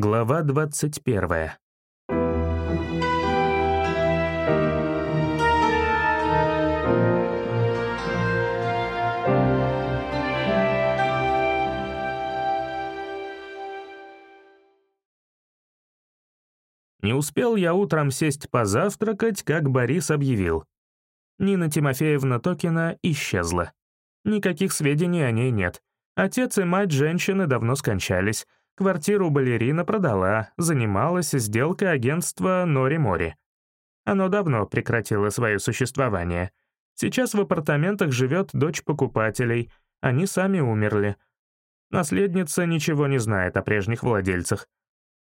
Глава 21. Не успел я утром сесть позавтракать, как Борис объявил. Нина Тимофеевна Токина исчезла. Никаких сведений о ней нет. Отец и мать женщины давно скончались. Квартиру балерина продала, занималась сделкой агентства Нори-Мори. Оно давно прекратило свое существование. Сейчас в апартаментах живет дочь покупателей, они сами умерли. Наследница ничего не знает о прежних владельцах.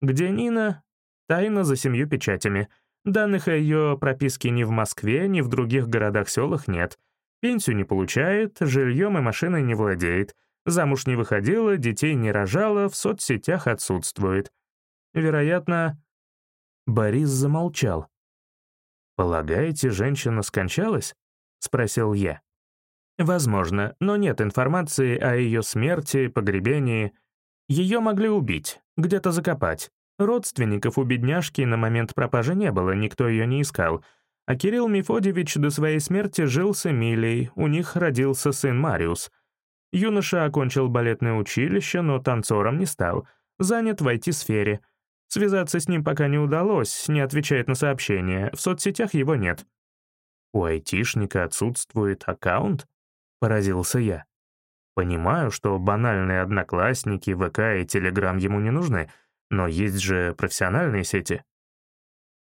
Где Нина? Тайна за семью печатями. Данных о ее прописке ни в Москве, ни в других городах-селах нет. Пенсию не получает, жильем и машиной не владеет. Замуж не выходила, детей не рожала, в соцсетях отсутствует. Вероятно... Борис замолчал. «Полагаете, женщина скончалась?» — спросил я. «Возможно, но нет информации о ее смерти, погребении. Ее могли убить, где-то закопать. Родственников у бедняжки на момент пропажи не было, никто ее не искал. А Кирилл Мефодьевич до своей смерти жил с Эмилией, у них родился сын Мариус. Юноша окончил балетное училище, но танцором не стал, занят в IT-сфере. Связаться с ним пока не удалось, не отвечает на сообщения, в соцсетях его нет. «У айтишника отсутствует аккаунт?» — поразился я. «Понимаю, что банальные одноклассники, ВК и Телеграм ему не нужны — но есть же профессиональные сети.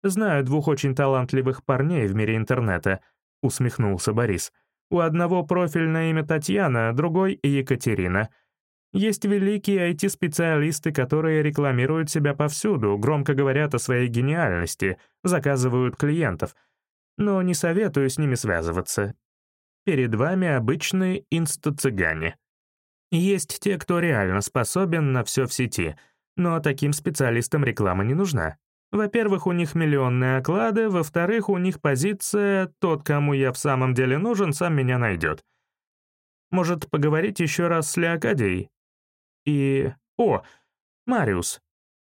«Знаю двух очень талантливых парней в мире интернета», — усмехнулся Борис. «У одного профиль на имя Татьяна, другой — Екатерина. Есть великие IT-специалисты, которые рекламируют себя повсюду, громко говорят о своей гениальности, заказывают клиентов. Но не советую с ними связываться. Перед вами обычные инста-цыгане. Есть те, кто реально способен на все в сети — но таким специалистам реклама не нужна. Во-первых, у них миллионные оклады, во-вторых, у них позиция «тот, кому я в самом деле нужен, сам меня найдет». Может, поговорить еще раз с Леокадией? И... О, Мариус.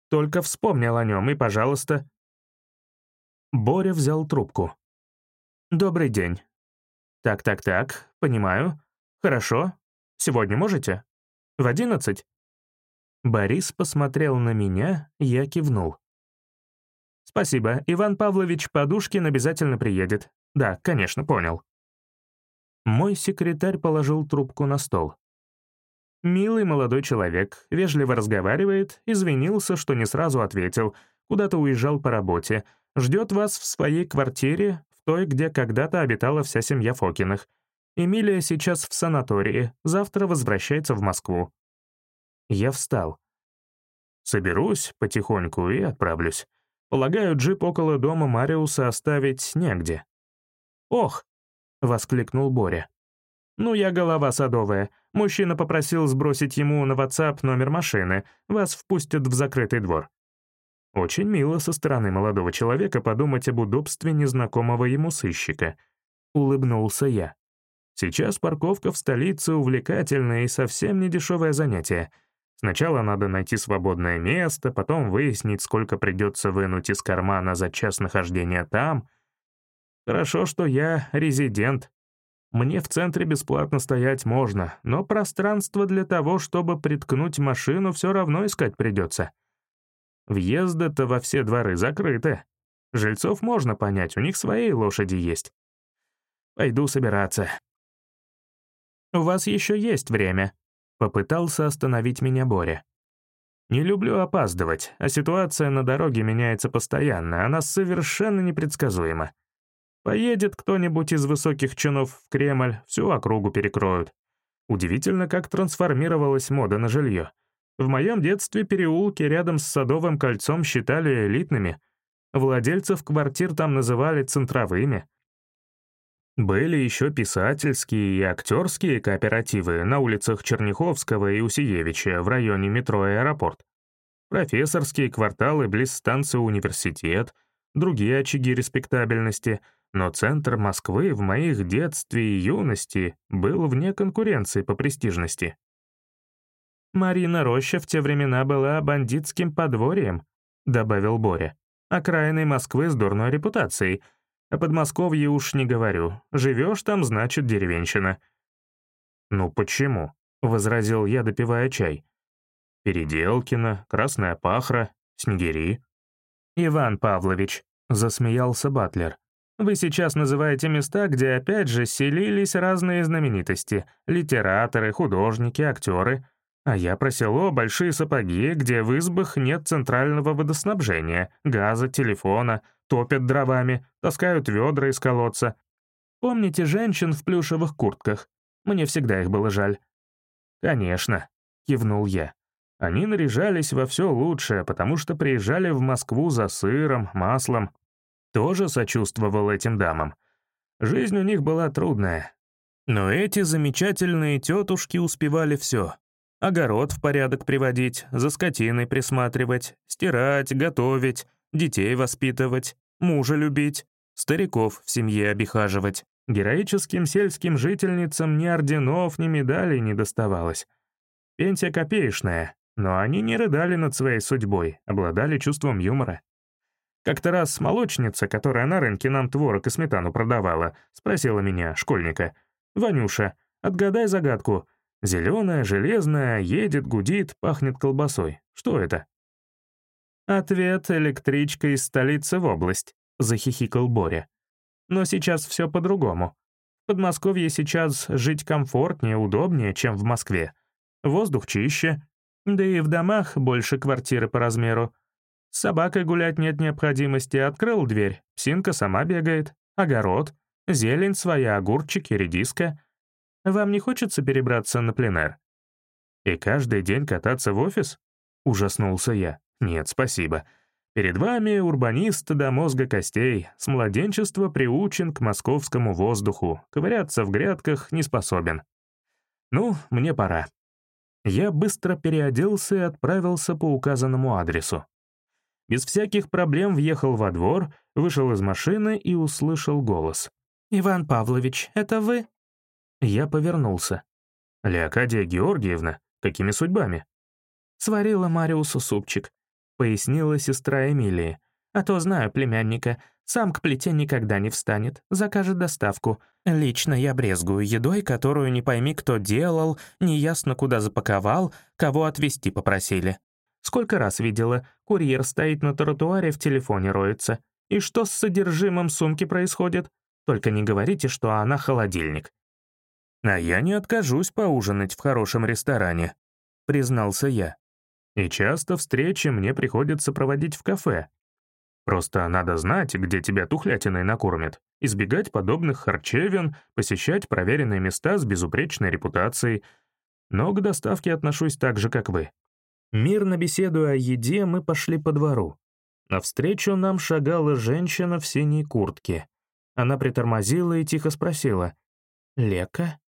Только вспомнил о нем, и, пожалуйста... Боря взял трубку. «Добрый день». «Так-так-так, понимаю. Хорошо. Сегодня можете? В одиннадцать?» Борис посмотрел на меня, я кивнул. «Спасибо, Иван Павлович Подушкин обязательно приедет. Да, конечно, понял». Мой секретарь положил трубку на стол. Милый молодой человек, вежливо разговаривает, извинился, что не сразу ответил, куда-то уезжал по работе, ждет вас в своей квартире, в той, где когда-то обитала вся семья Фокиных. Эмилия сейчас в санатории, завтра возвращается в Москву. Я встал. Соберусь потихоньку и отправлюсь. Полагаю, джип около дома Мариуса оставить негде. «Ох!» — воскликнул Боря. «Ну, я голова садовая. Мужчина попросил сбросить ему на WhatsApp номер машины. Вас впустят в закрытый двор». Очень мило со стороны молодого человека подумать об удобстве незнакомого ему сыщика. Улыбнулся я. Сейчас парковка в столице увлекательное и совсем не дешевое занятие — Сначала надо найти свободное место, потом выяснить, сколько придется вынуть из кармана за час нахождения там. Хорошо, что я резидент. Мне в центре бесплатно стоять можно, но пространство для того, чтобы приткнуть машину, все равно искать придется. Въезды-то во все дворы закрыты. Жильцов можно понять, у них свои лошади есть. Пойду собираться. «У вас еще есть время», Попытался остановить меня Боря. Не люблю опаздывать, а ситуация на дороге меняется постоянно, она совершенно непредсказуема. Поедет кто-нибудь из высоких чинов в Кремль, всю округу перекроют. Удивительно, как трансформировалась мода на жилье. В моем детстве переулки рядом с Садовым кольцом считали элитными. Владельцев квартир там называли центровыми. Были еще писательские и актерские кооперативы на улицах Черняховского и Усиевича в районе метро и аэропорт. Профессорские кварталы близ станции университет, другие очаги респектабельности, но центр Москвы в моих детстве и юности был вне конкуренции по престижности. Марина Роща в те времена была бандитским подворьем», — добавил Боря. «Окраиной Москвы с дурной репутацией. О Подмосковье уж не говорю. Живешь там, значит, деревенщина». «Ну почему?» — возразил я, допивая чай. «Переделкино, Красная Пахра, Снегири». «Иван Павлович», — засмеялся Батлер. «Вы сейчас называете места, где опять же селились разные знаменитости — литераторы, художники, актеры. А я про село Большие Сапоги, где в избах нет центрального водоснабжения, газа, телефона, топят дровами, таскают ведра из колодца. Помните женщин в плюшевых куртках? Мне всегда их было жаль». «Конечно», — кивнул я. Они наряжались во все лучшее, потому что приезжали в Москву за сыром, маслом. Тоже сочувствовал этим дамам. Жизнь у них была трудная. Но эти замечательные тетушки успевали все. Огород в порядок приводить, за скотиной присматривать, стирать, готовить, детей воспитывать, мужа любить, стариков в семье обихаживать. Героическим сельским жительницам ни орденов, ни медалей не доставалось. Пенсия копеечная, но они не рыдали над своей судьбой, обладали чувством юмора. Как-то раз молочница, которая на рынке нам творог и сметану продавала, спросила меня, школьника, «Ванюша, отгадай загадку. Зеленая, железная, едет, гудит, пахнет колбасой. Что это?» «Ответ — электричка из столицы в область», — захихикал Боря. Но сейчас все по-другому. В Подмосковье сейчас жить комфортнее, удобнее, чем в Москве. Воздух чище, да и в домах больше квартиры по размеру. С собакой гулять нет необходимости, открыл дверь, псинка сама бегает, огород, зелень своя, огурчики, редиска. Вам не хочется перебраться на пленэр? И каждый день кататься в офис? Ужаснулся я. Нет, спасибо. Перед вами урбанист до мозга костей, с младенчества приучен к московскому воздуху, ковыряться в грядках не способен. Ну, мне пора. Я быстро переоделся и отправился по указанному адресу. Без всяких проблем въехал во двор, вышел из машины и услышал голос. «Иван Павлович, это вы?» Я повернулся. «Леокадия Георгиевна, какими судьбами?» Сварила Мариусу супчик пояснила сестра Эмилии. «А то знаю племянника. Сам к плите никогда не встанет, закажет доставку. Лично я брезгую едой, которую не пойми, кто делал, неясно куда запаковал, кого отвезти попросили. Сколько раз видела, курьер стоит на тротуаре, в телефоне роется. И что с содержимым сумки происходит? Только не говорите, что она холодильник». «А я не откажусь поужинать в хорошем ресторане», — признался я. И часто встречи мне приходится проводить в кафе. Просто надо знать, где тебя тухлятиной накормят, избегать подобных харчевин, посещать проверенные места с безупречной репутацией. Но к доставке отношусь так же, как вы. Мирно беседуя о еде, мы пошли по двору. Навстречу нам шагала женщина в синей куртке. Она притормозила и тихо спросила. «Лека?»